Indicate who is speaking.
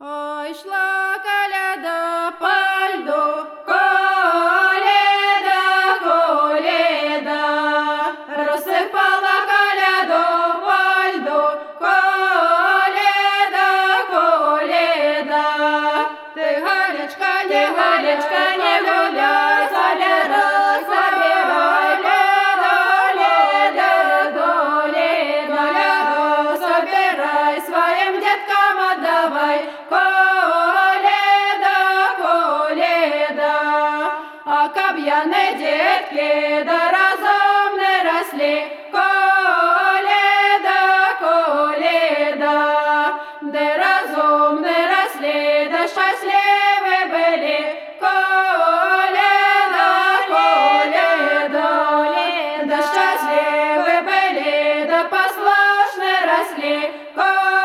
Speaker 1: Ой, йшла кам'яне дітки да разом не росли, коліда, коліда, де разом не росли, да щасливі були, коліда, коліда, да щасливі були, да послушні росли, коліда.